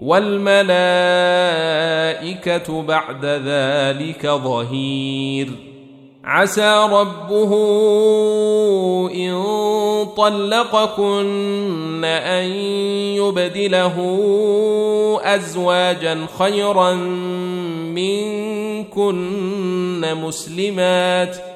والملائكة بعد ذلك ظهير. عسى ربه إن طلقكن أن يبدله أزواجا خيرا منكن مسلمات ۖ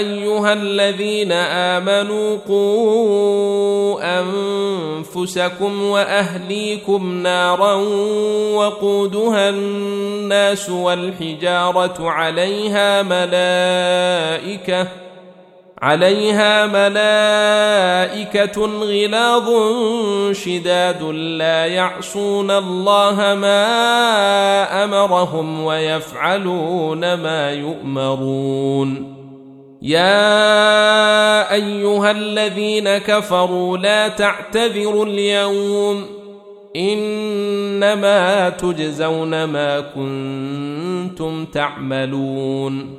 أيها الذين آمنوا قوا أنفسكم وأهليكم نارا وقودها الناس والحجارة عليها ملائكة عليها ملائكة غلاظ شداد لا يعصون الله ما أمرهم ويفعلون ما يؤمرون يا أيها الذين كفروا لا تعتذروا اليوم إنما تجزون ما كنتم تعملون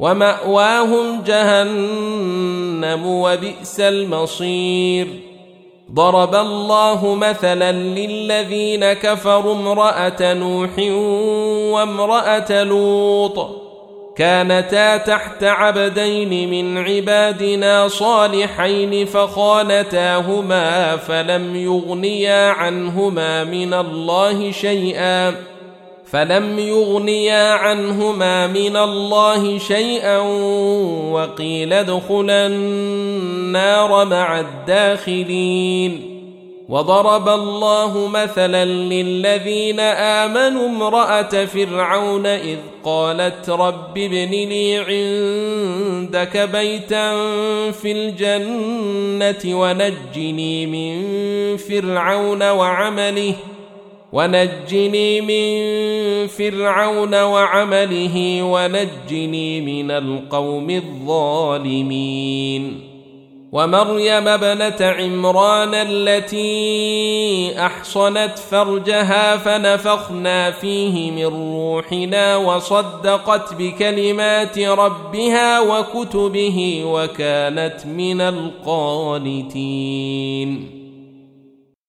ومأواهم جهنم وبئس المصير. ضرب الله مثلا للذين كفروا امرأة نوح وامرأة لوط. كانتا تحت عبدين من عبادنا صالحين فخانتاهما فلم يغنيا عنهما من الله شيئا. فلم يغنيا عنهما من الله شيئا وقيل ادخلا النار مع الداخلين. وضرب الله مثلا للذين آمنوا امرأة فرعون إذ قالت رب ابن لي عندك بيتا في الجنة ونجني من فرعون وعمله. ونجني من فرعون وعمله ونجني من القوم الظالمين. ومريم ابنة عمران التي أحصنت فرجها فنفخنا فيه من روحنا وصدقت بكلمات ربها وكتبه وكانت من القانتين.